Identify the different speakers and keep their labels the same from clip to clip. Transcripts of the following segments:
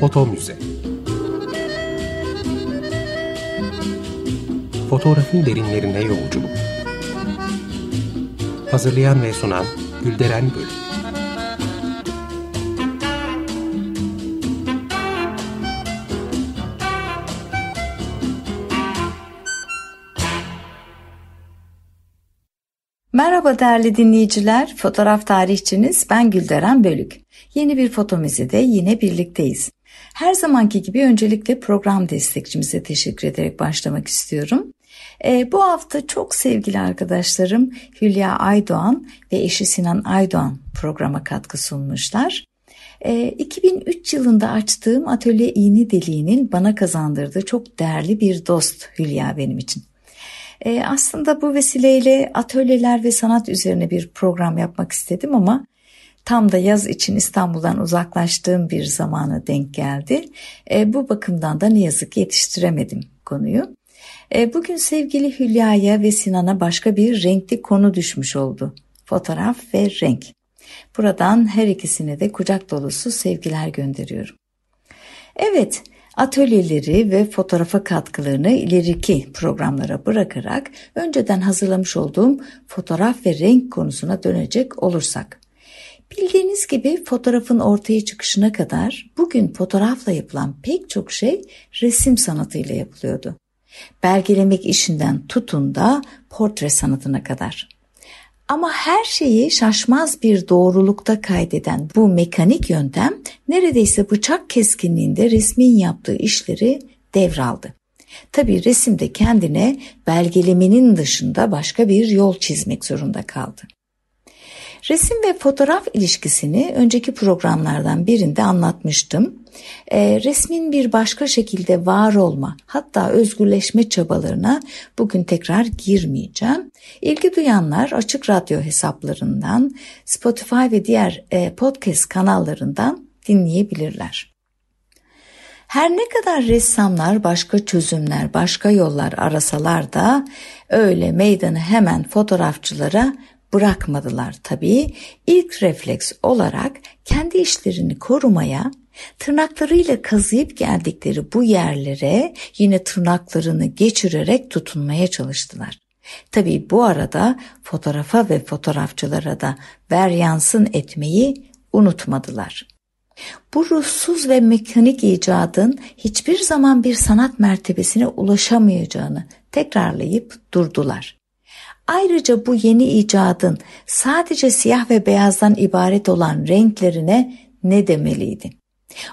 Speaker 1: Foto Müze Fotoğrafın derinlerine yolculuk Hazırlayan ve sunan Gülderen Bölüm
Speaker 2: Merhaba değerli dinleyiciler, fotoğraf tarihçiniz ben Gülderen Bölük. Yeni bir foto müzede yine birlikteyiz. Her zamanki gibi öncelikle program destekçimize teşekkür ederek başlamak istiyorum. E, bu hafta çok sevgili arkadaşlarım Hülya Aydoğan ve eşi Sinan Aydoğan programa katkı sunmuşlar. E, 2003 yılında açtığım Atölye İğne Deliği'nin bana kazandırdığı çok değerli bir dost Hülya benim için. E, aslında bu vesileyle atölyeler ve sanat üzerine bir program yapmak istedim ama tam da yaz için İstanbul'dan uzaklaştığım bir zamana denk geldi. E, bu bakımdan da ne yazık ki yetiştiremedim konuyu. E, bugün sevgili Hülya'ya ve Sinan'a başka bir renkli konu düşmüş oldu. Fotoğraf ve renk. Buradan her ikisine de kucak dolusu sevgiler gönderiyorum. Evet, atölyeleri ve fotoğrafa katkılarını ileriki programlara bırakarak önceden hazırlamış olduğum fotoğraf ve renk konusuna dönecek olursak. Bildiğiniz gibi fotoğrafın ortaya çıkışına kadar bugün fotoğrafla yapılan pek çok şey resim sanatıyla yapılıyordu. Belgelemek işinden tutun da portre sanatına kadar. Ama her şeyi şaşmaz bir doğrulukta kaydeden bu mekanik yöntem neredeyse bıçak keskinliğinde resmin yaptığı işleri devraldı. Tabi resimde kendine belgelemenin dışında başka bir yol çizmek zorunda kaldı. Resim ve fotoğraf ilişkisini önceki programlardan birinde anlatmıştım. E, resmin bir başka şekilde var olma hatta özgürleşme çabalarına bugün tekrar girmeyeceğim. İlgi duyanlar açık radyo hesaplarından, Spotify ve diğer e, podcast kanallarından dinleyebilirler. Her ne kadar ressamlar başka çözümler, başka yollar arasalar da öyle meydanı hemen fotoğrafçılara bırakmadılar tabii. İlk refleks olarak kendi işlerini korumaya, tırnaklarıyla kazıyıp geldikleri bu yerlere yine tırnaklarını geçirerek tutunmaya çalıştılar. Tabii bu arada fotoğrafa ve fotoğrafçılara da ver yansın etmeyi unutmadılar. Bu ruhsuz ve mekanik icadın hiçbir zaman bir sanat mertebesine ulaşamayacağını tekrarlayıp durdular. Ayrıca bu yeni icadın sadece siyah ve beyazdan ibaret olan renklerine ne demeliydi?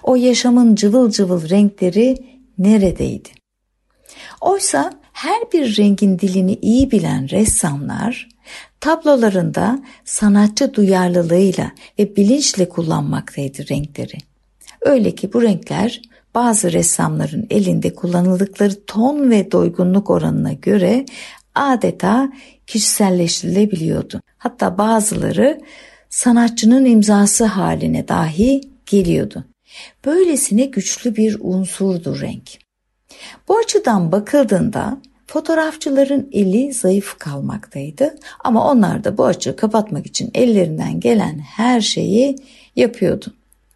Speaker 2: O yaşamın cıvıl cıvıl renkleri neredeydi? Oysa her bir rengin dilini iyi bilen ressamlar tablolarında sanatçı duyarlılığıyla ve bilinçle kullanmaktaydı renkleri. Öyle ki bu renkler bazı ressamların elinde kullanıldıkları ton ve doygunluk oranına göre adeta kişiselleştirilebiliyordu. Hatta bazıları sanatçının imzası haline dahi geliyordu. Böylesine güçlü bir unsurdu renk. Bu açıdan bakıldığında fotoğrafçıların eli zayıf kalmaktaydı ama onlar da bu açığı kapatmak için ellerinden gelen her şeyi yapıyordu.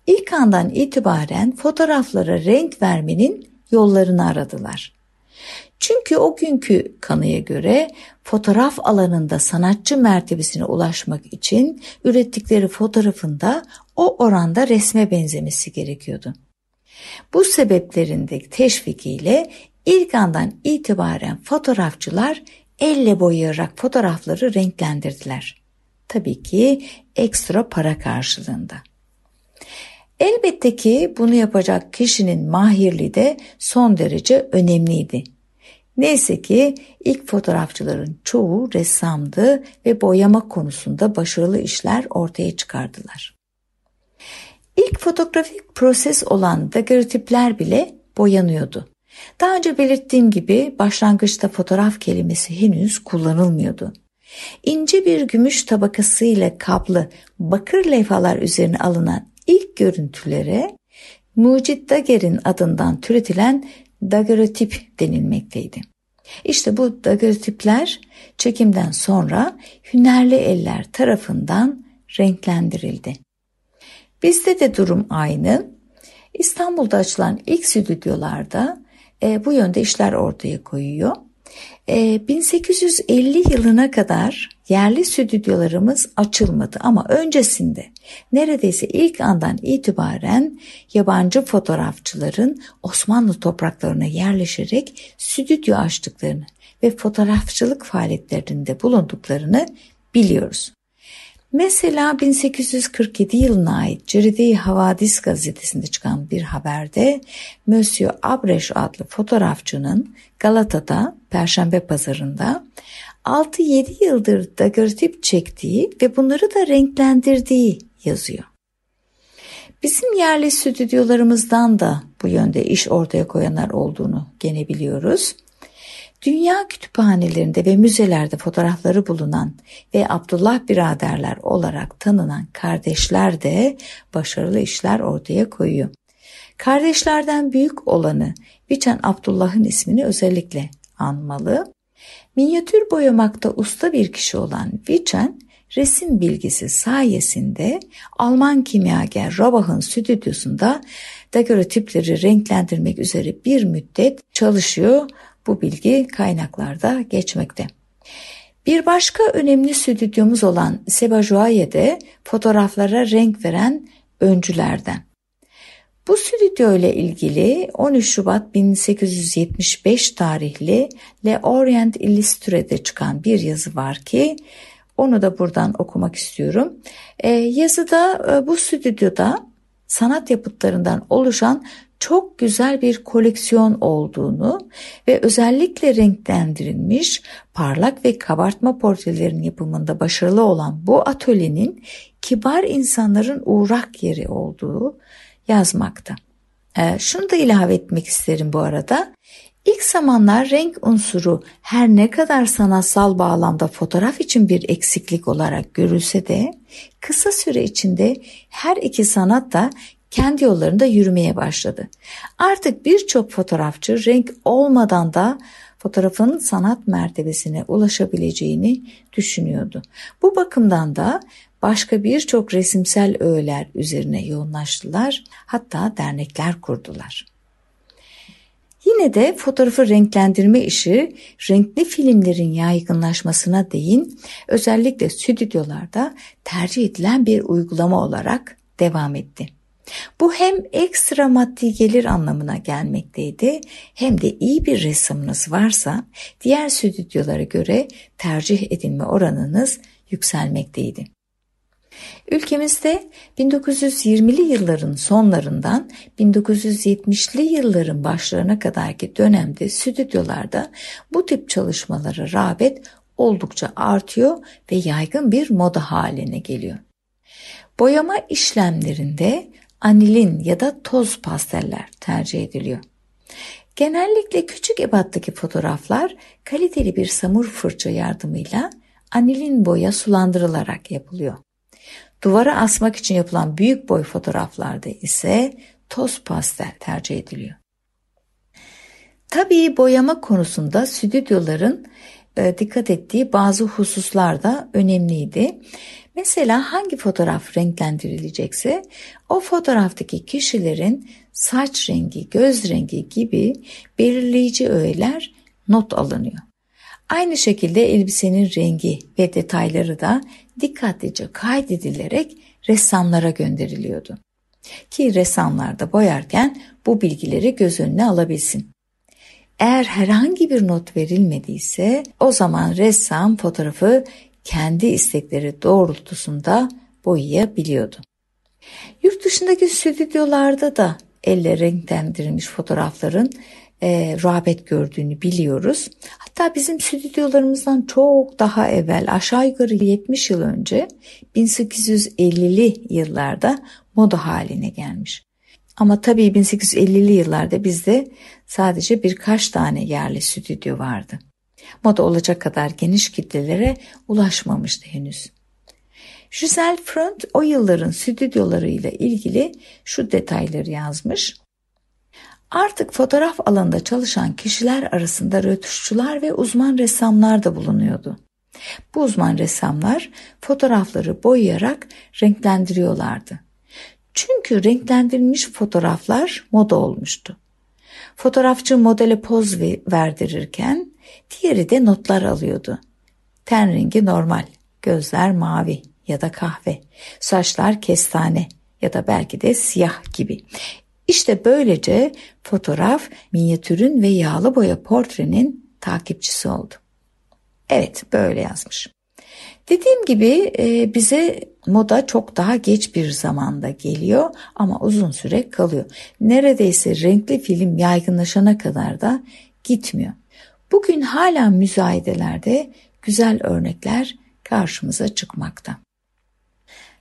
Speaker 2: İlk andan itibaren fotoğraflara renk vermenin yollarını aradılar. Çünkü o günkü kanıya göre fotoğraf alanında sanatçı mertebesine ulaşmak için ürettikleri fotoğrafında o oranda resme benzemesi gerekiyordu. Bu sebeplerin de teşvikiyle ilk andan itibaren fotoğrafçılar elle boyayarak fotoğrafları renklendirdiler. Tabii ki ekstra para karşılığında. Elbette ki bunu yapacak kişinin mahirliği de son derece önemliydi. Neyse ki ilk fotoğrafçıların çoğu ressamdı ve boyama konusunda başarılı işler ortaya çıkardılar. İlk fotoğrafik proses olan daguerreotipler bile boyanıyordu. Daha önce belirttiğim gibi başlangıçta fotoğraf kelimesi henüz kullanılmıyordu. İnce bir gümüş tabakasıyla kaplı bakır levhalar üzerine alınan ilk görüntülere Mucit Daguerre'in adından türetilen daguerreotip denilmekteydi. İşte bu daguerreotipler çekimden sonra hünerli eller tarafından renklendirildi. Bizde de durum aynı. İstanbul'da açılan ilk stüdyolarda e, bu yönde işler ortaya koyuyor. E, 1850 yılına kadar yerli stüdyolarımız açılmadı ama öncesinde neredeyse ilk andan itibaren yabancı fotoğrafçıların Osmanlı topraklarına yerleşerek stüdyo açtıklarını ve fotoğrafçılık faaliyetlerinde bulunduklarını biliyoruz. Mesela 1847 yılına ait Ceride-i Havadis gazetesinde çıkan bir haberde Monsieur Abreş adlı fotoğrafçının Galata'da Perşembe pazarında 6-7 yıldır daguerreotip çektiği ve bunları da renklendirdiği yazıyor. Bizim yerli stüdyolarımızdan da bu yönde iş ortaya koyanlar olduğunu gene biliyoruz. Dünya kütüphanelerinde ve müzelerde fotoğrafları bulunan ve Abdullah biraderler olarak tanınan kardeşler de başarılı işler ortaya koyuyor. Kardeşlerden büyük olanı Biçen Abdullah'ın ismini özellikle anmalı. Minyatür boyamakta usta bir kişi olan Vichen, resim bilgisi sayesinde Alman kimyager Robach'ın stüdyosunda daguerreotipleri renklendirmek üzere bir müddet çalışıyor. Bu bilgi kaynaklarda geçmekte. Bir başka önemli stüdyomuz olan Sebajuaye'de fotoğraflara renk veren öncülerden. Bu stüdyo ile ilgili 13 Şubat 1875 tarihli Le Orient Illustre'de çıkan bir yazı var ki onu da buradan okumak istiyorum. E, yazıda e, bu stüdyoda sanat yapıtlarından oluşan çok güzel bir koleksiyon olduğunu ve özellikle renklendirilmiş parlak ve kabartma portrelerin yapımında başarılı olan bu atölyenin kibar insanların uğrak yeri olduğu yazmakta. E, şunu da ilave etmek isterim bu arada. İlk zamanlar renk unsuru her ne kadar sanatsal bağlamda fotoğraf için bir eksiklik olarak görülse de kısa süre içinde her iki sanat da kendi yollarında yürümeye başladı. Artık birçok fotoğrafçı renk olmadan da fotoğrafın sanat mertebesine ulaşabileceğini düşünüyordu. Bu bakımdan da başka birçok resimsel öğeler üzerine yoğunlaştılar, hatta dernekler kurdular. Yine de fotoğrafı renklendirme işi renkli filmlerin yaygınlaşmasına değin özellikle stüdyolarda tercih edilen bir uygulama olarak devam etti. Bu hem ekstra maddi gelir anlamına gelmekteydi hem de iyi bir ressamınız varsa diğer stüdyolara göre tercih edilme oranınız yükselmekteydi. Ülkemizde 1920'li yılların sonlarından 1970'li yılların başlarına kadarki dönemde stüdyolarda bu tip çalışmalara rağbet oldukça artıyor ve yaygın bir moda haline geliyor. Boyama işlemlerinde anilin ya da toz pasteller tercih ediliyor. Genellikle küçük ebattaki fotoğraflar kaliteli bir samur fırça yardımıyla anilin boya sulandırılarak yapılıyor. Duvara asmak için yapılan büyük boy fotoğraflarda ise toz pastel tercih ediliyor. Tabii boyama konusunda stüdyoların e, dikkat ettiği bazı hususlar da önemliydi. Mesela hangi fotoğraf renklendirilecekse o fotoğraftaki kişilerin saç rengi, göz rengi gibi belirleyici öğeler not alınıyor. Aynı şekilde elbisenin rengi ve detayları da dikkatlice kaydedilerek ressamlara gönderiliyordu. Ki ressamlar da boyarken bu bilgileri göz önüne alabilsin. Eğer herhangi bir not verilmediyse o zaman ressam fotoğrafı kendi istekleri doğrultusunda boyayabiliyordu. Yurt dışındaki stüdyolarda da elle renklendirilmiş fotoğrafların e, rağbet gördüğünü biliyoruz. Hatta bizim stüdyolarımızdan çok daha evvel aşağı yukarı 70 yıl önce 1850'li yıllarda moda haline gelmiş. Ama tabii 1850'li yıllarda bizde sadece birkaç tane yerli stüdyo vardı. Moda olacak kadar geniş kitlelere ulaşmamıştı henüz. Giselle Front o yılların stüdyolarıyla ilgili şu detayları yazmış. Artık fotoğraf alanında çalışan kişiler arasında rötuşçular ve uzman ressamlar da bulunuyordu. Bu uzman ressamlar fotoğrafları boyayarak renklendiriyorlardı. Çünkü renklendirilmiş fotoğraflar moda olmuştu. Fotoğrafçı modele poz verdirirken diğeri de notlar alıyordu. Ten rengi normal, gözler mavi ya da kahve, saçlar kestane ya da belki de siyah gibi. İşte böylece fotoğraf minyatürün ve yağlı boya portrenin takipçisi oldu. Evet böyle yazmış. Dediğim gibi e, bize moda çok daha geç bir zamanda geliyor ama uzun süre kalıyor. Neredeyse renkli film yaygınlaşana kadar da gitmiyor. Bugün hala müzayedelerde güzel örnekler karşımıza çıkmakta.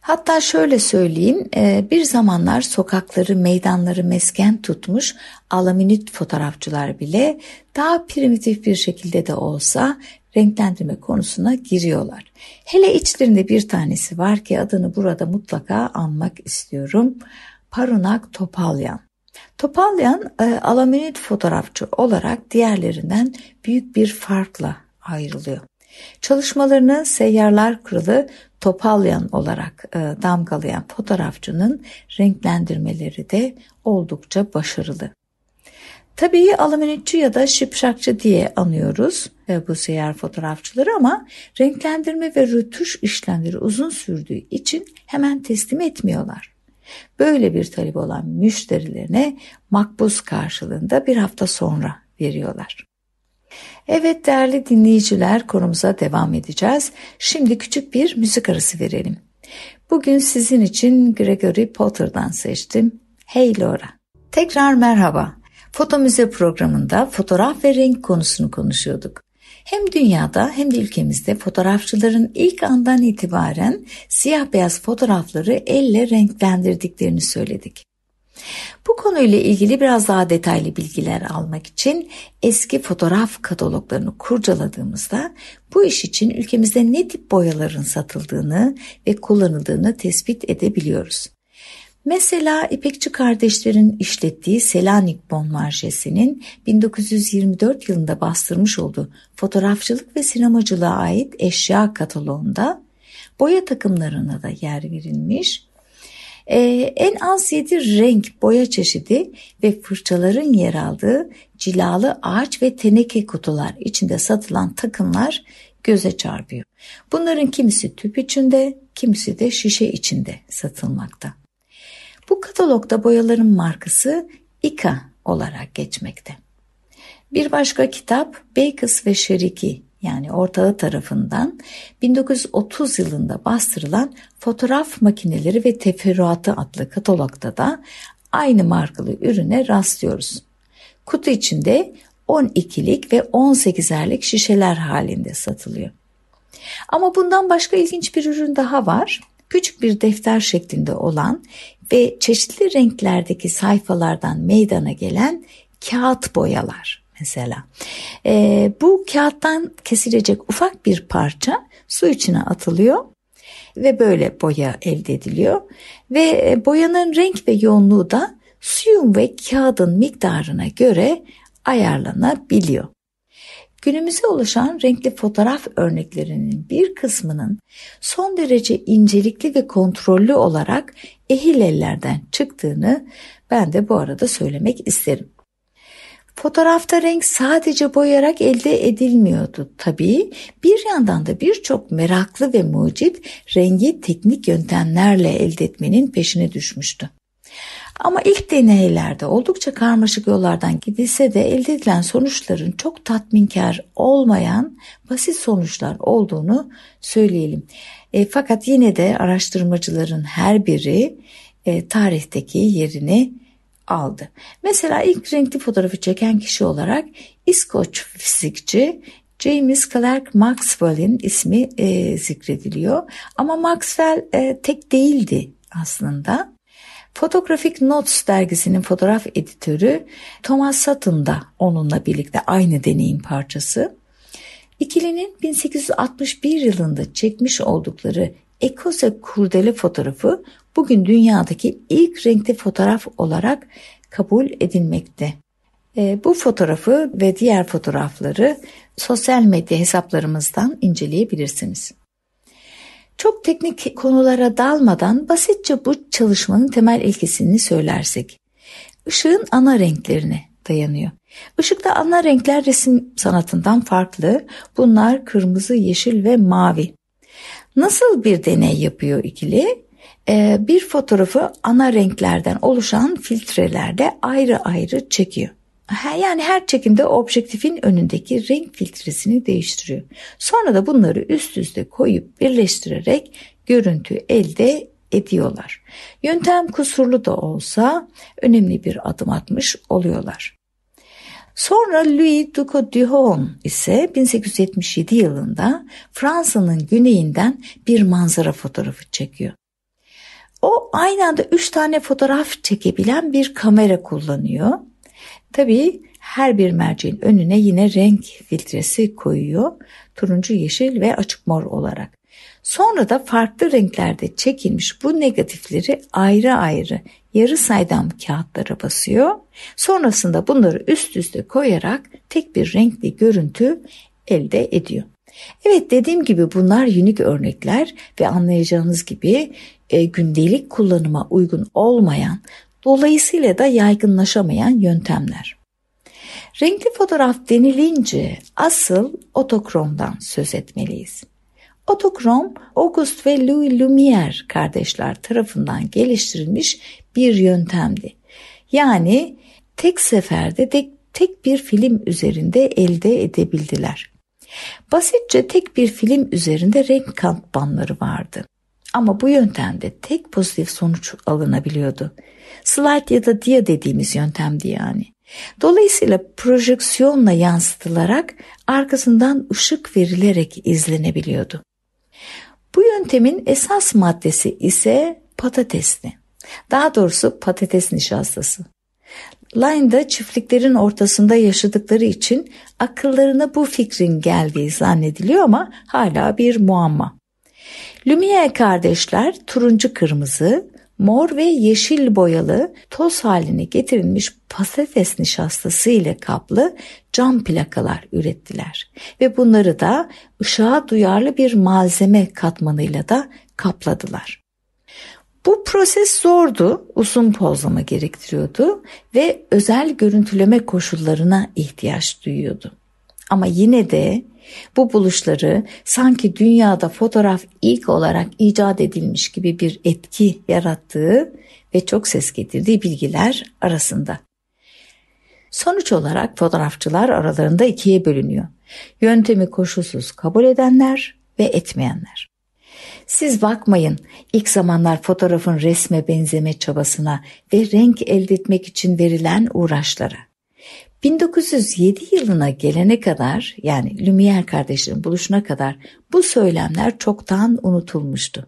Speaker 2: Hatta şöyle söyleyeyim, e, bir zamanlar sokakları, meydanları mesken tutmuş alaminit fotoğrafçılar bile daha primitif bir şekilde de olsa renklendirme konusuna giriyorlar. Hele içlerinde bir tanesi var ki adını burada mutlaka anmak istiyorum. Parunak Topalyan. Topalyan e, alaminit fotoğrafçı olarak diğerlerinden büyük bir farkla ayrılıyor. Çalışmalarını seyyarlar kralı Topalyan olarak e, damgalayan fotoğrafçının renklendirmeleri de oldukça başarılı. Tabii alaminitçi ya da şipşakçı diye anıyoruz e, bu seyyar fotoğrafçıları ama renklendirme ve rötuş işlemleri uzun sürdüğü için hemen teslim etmiyorlar. Böyle bir talep olan müşterilerine makbuz karşılığında bir hafta sonra veriyorlar. Evet değerli dinleyiciler konumuza devam edeceğiz. Şimdi küçük bir müzik arası verelim. Bugün sizin için Gregory Potter'dan seçtim. Hey Laura. Tekrar merhaba. Foto Müze programında fotoğraf ve renk konusunu konuşuyorduk. Hem dünyada hem de ülkemizde fotoğrafçıların ilk andan itibaren siyah beyaz fotoğrafları elle renklendirdiklerini söyledik. Bu konuyla ilgili biraz daha detaylı bilgiler almak için eski fotoğraf kataloglarını kurcaladığımızda bu iş için ülkemizde ne tip boyaların satıldığını ve kullanıldığını tespit edebiliyoruz. Mesela İpekçi kardeşlerin işlettiği Selanik Bon Marjesi'nin 1924 yılında bastırmış olduğu fotoğrafçılık ve sinemacılığa ait eşya kataloğunda boya takımlarına da yer verilmiş. Ee, en az 7 renk boya çeşidi ve fırçaların yer aldığı cilalı ağaç ve teneke kutular içinde satılan takımlar göze çarpıyor. Bunların kimisi tüp içinde, kimisi de şişe içinde satılmakta. Bu katalogda boyaların markası Ika olarak geçmekte. Bir başka kitap Bakers ve Şeriki yani ortağı tarafından 1930 yılında bastırılan Fotoğraf Makineleri ve Teferruatı adlı katalogda da aynı markalı ürüne rastlıyoruz. Kutu içinde 12'lik ve 18'erlik şişeler halinde satılıyor. Ama bundan başka ilginç bir ürün daha var. Küçük bir defter şeklinde olan ve çeşitli renklerdeki sayfalardan meydana gelen kağıt boyalar mesela. E, bu kağıttan kesilecek ufak bir parça su içine atılıyor ve böyle boya elde ediliyor ve e, boyanın renk ve yoğunluğu da suyun ve kağıdın miktarına göre ayarlanabiliyor. Günümüze ulaşan renkli fotoğraf örneklerinin bir kısmının son derece incelikli ve kontrollü olarak ehil ellerden çıktığını ben de bu arada söylemek isterim. Fotoğrafta renk sadece boyarak elde edilmiyordu tabii. Bir yandan da birçok meraklı ve mucit rengi teknik yöntemlerle elde etmenin peşine düşmüştü. Ama ilk deneylerde oldukça karmaşık yollardan gidilse de elde edilen sonuçların çok tatminkar olmayan basit sonuçlar olduğunu söyleyelim. E, fakat yine de araştırmacıların her biri e, tarihteki yerini aldı. Mesela ilk renkli fotoğrafı çeken kişi olarak İskoç fizikçi James Clerk Maxwell'in ismi e, zikrediliyor. Ama Maxwell e, tek değildi aslında. Photographic Notes dergisinin fotoğraf editörü Thomas Sutton da onunla birlikte aynı deneyim parçası. İkilinin 1861 yılında çekmiş oldukları Ekose kurdele fotoğrafı bugün dünyadaki ilk renkli fotoğraf olarak kabul edilmekte. E, bu fotoğrafı ve diğer fotoğrafları sosyal medya hesaplarımızdan inceleyebilirsiniz. Çok teknik konulara dalmadan basitçe bu çalışmanın temel ilkesini söylersek. Işığın ana renklerine dayanıyor. Işıkta ana renkler resim sanatından farklı. Bunlar kırmızı, yeşil ve mavi. Nasıl bir deney yapıyor ikili? Ee, bir fotoğrafı ana renklerden oluşan filtrelerde ayrı ayrı çekiyor. Yani her çekimde objektifin önündeki renk filtresini değiştiriyor. Sonra da bunları üst üste koyup birleştirerek görüntü elde ediyorlar. Yöntem kusurlu da olsa önemli bir adım atmış oluyorlar. Sonra Louis Duco Duhon ise 1877 yılında Fransa'nın güneyinden bir manzara fotoğrafı çekiyor. O aynı anda 3 tane fotoğraf çekebilen bir kamera kullanıyor. Tabii her bir merceğin önüne yine renk filtresi koyuyor. Turuncu, yeşil ve açık mor olarak. Sonra da farklı renklerde çekilmiş bu negatifleri ayrı ayrı yarı saydam kağıtlara basıyor. Sonrasında bunları üst üste koyarak tek bir renkli görüntü elde ediyor. Evet dediğim gibi bunlar unik örnekler ve anlayacağınız gibi e, gündelik kullanıma uygun olmayan dolayısıyla da yaygınlaşamayan yöntemler. Renkli fotoğraf denilince asıl otokromdan söz etmeliyiz. Otokrom, Auguste ve Louis Lumière kardeşler tarafından geliştirilmiş bir yöntemdi. Yani tek seferde tek, tek bir film üzerinde elde edebildiler. Basitçe tek bir film üzerinde renk katmanları vardı. Ama bu yöntemde tek pozitif sonuç alınabiliyordu. Slide ya da dia dediğimiz yöntemdi yani. Dolayısıyla projeksiyonla yansıtılarak arkasından ışık verilerek izlenebiliyordu. Bu yöntemin esas maddesi ise patatesli. Daha doğrusu patates nişastası. Line'da çiftliklerin ortasında yaşadıkları için akıllarına bu fikrin geldiği zannediliyor ama hala bir muamma. Lumière kardeşler turuncu kırmızı, mor ve yeşil boyalı toz haline getirilmiş patates nişastası ile kaplı cam plakalar ürettiler ve bunları da ışığa duyarlı bir malzeme katmanıyla da kapladılar. Bu proses zordu, uzun pozlama gerektiriyordu ve özel görüntüleme koşullarına ihtiyaç duyuyordu. Ama yine de bu buluşları sanki dünyada fotoğraf ilk olarak icat edilmiş gibi bir etki yarattığı ve çok ses getirdiği bilgiler arasında. Sonuç olarak fotoğrafçılar aralarında ikiye bölünüyor. Yöntemi koşulsuz kabul edenler ve etmeyenler. Siz bakmayın ilk zamanlar fotoğrafın resme benzeme çabasına ve renk elde etmek için verilen uğraşlara. 1907 yılına gelene kadar yani Lumière kardeşlerin buluşuna kadar bu söylemler çoktan unutulmuştu.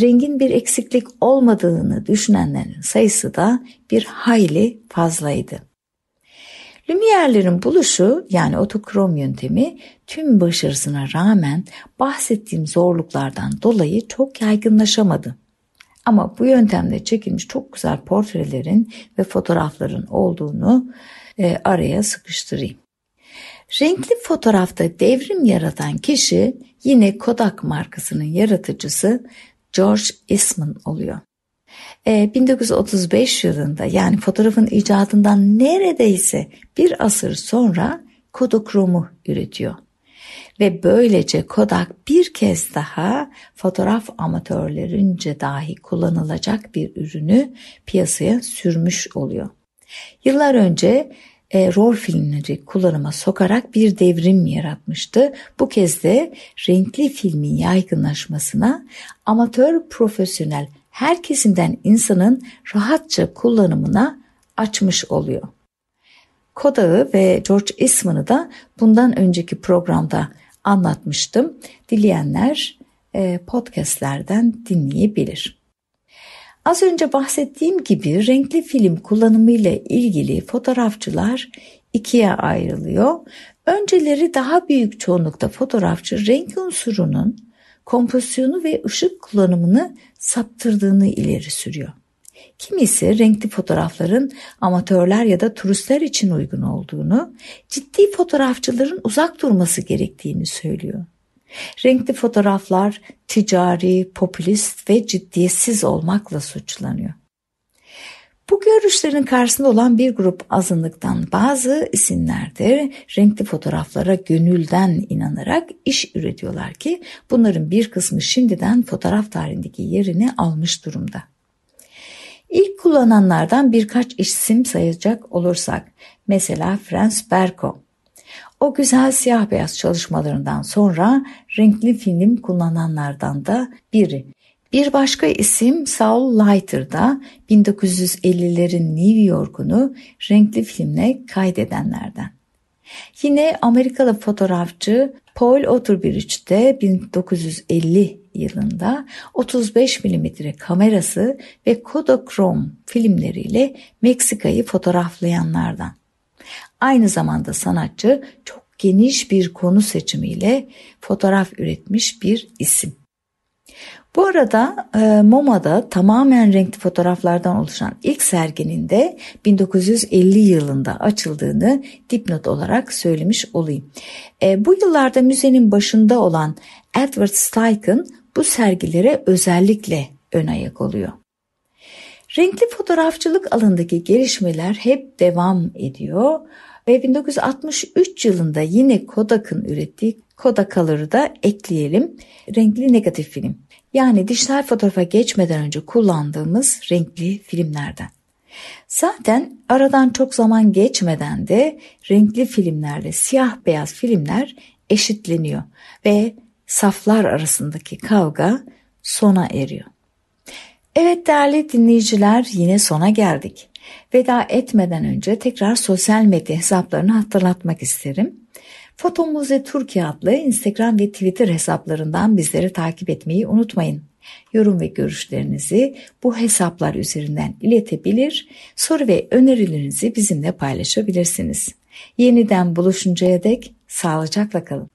Speaker 2: Rengin bir eksiklik olmadığını düşünenlerin sayısı da bir hayli fazlaydı. Lumière'lerin buluşu yani otokrom yöntemi tüm başarısına rağmen bahsettiğim zorluklardan dolayı çok yaygınlaşamadı. Ama bu yöntemde çekilmiş çok güzel portrelerin ve fotoğrafların olduğunu e, araya sıkıştırayım. Renkli fotoğrafta devrim yaratan kişi yine Kodak markasının yaratıcısı George Eastman oluyor. E, 1935 yılında yani fotoğrafın icadından neredeyse bir asır sonra Kodakromu üretiyor. Ve böylece Kodak bir kez daha fotoğraf amatörlerince dahi kullanılacak bir ürünü piyasaya sürmüş oluyor. Yıllar önce e, rol filmleri kullanıma sokarak bir devrim yaratmıştı. Bu kez de renkli filmin yaygınlaşmasına amatör profesyonel her kesimden insanın rahatça kullanımına açmış oluyor. Kodak'ı ve George Eastman'ı da bundan önceki programda anlatmıştım. Dileyenler e, podcastlerden dinleyebilir. Az önce bahsettiğim gibi renkli film kullanımı ile ilgili fotoğrafçılar ikiye ayrılıyor. Önceleri daha büyük çoğunlukta fotoğrafçı renk unsurunun kompozisyonu ve ışık kullanımını saptırdığını ileri sürüyor. Kimisi renkli fotoğrafların amatörler ya da turistler için uygun olduğunu, ciddi fotoğrafçıların uzak durması gerektiğini söylüyor. Renkli fotoğraflar ticari, popülist ve ciddiyetsiz olmakla suçlanıyor. Bu görüşlerin karşısında olan bir grup azınlıktan bazı isimler de renkli fotoğraflara gönülden inanarak iş üretiyorlar ki bunların bir kısmı şimdiden fotoğraf tarihindeki yerini almış durumda. İlk kullananlardan birkaç isim sayacak olursak mesela Franz Berko. O güzel siyah beyaz çalışmalarından sonra renkli film kullananlardan da biri. Bir başka isim Saul Leiter da 1950'lerin New York'unu renkli filmle kaydedenlerden. Yine Amerikalı fotoğrafçı Paul Otterbridge de 1950 yılında 35 mm kamerası ve Kodachrome filmleriyle Meksika'yı fotoğraflayanlardan. Aynı zamanda sanatçı çok geniş bir konu seçimiyle fotoğraf üretmiş bir isim. Bu arada e, MoMA'da tamamen renkli fotoğraflardan oluşan ilk serginin de 1950 yılında açıldığını dipnot olarak söylemiş olayım. E, bu yıllarda müzenin başında olan Edward Steichen bu sergilere özellikle ön ayak oluyor. Renkli fotoğrafçılık alanındaki gelişmeler hep devam ediyor ve 1963 yılında yine Kodak'ın ürettiği Kodak Color'ı da ekleyelim. Renkli negatif film. Yani dijital fotoğrafa geçmeden önce kullandığımız renkli filmlerden. Zaten aradan çok zaman geçmeden de renkli filmlerle siyah beyaz filmler eşitleniyor ve saflar arasındaki kavga sona eriyor. Evet değerli dinleyiciler yine sona geldik. Veda etmeden önce tekrar sosyal medya hesaplarını hatırlatmak isterim. Fotomuze Türkiye adlı Instagram ve Twitter hesaplarından bizleri takip etmeyi unutmayın. Yorum ve görüşlerinizi bu hesaplar üzerinden iletebilir, soru ve önerilerinizi bizimle paylaşabilirsiniz. Yeniden buluşuncaya dek sağlıcakla kalın.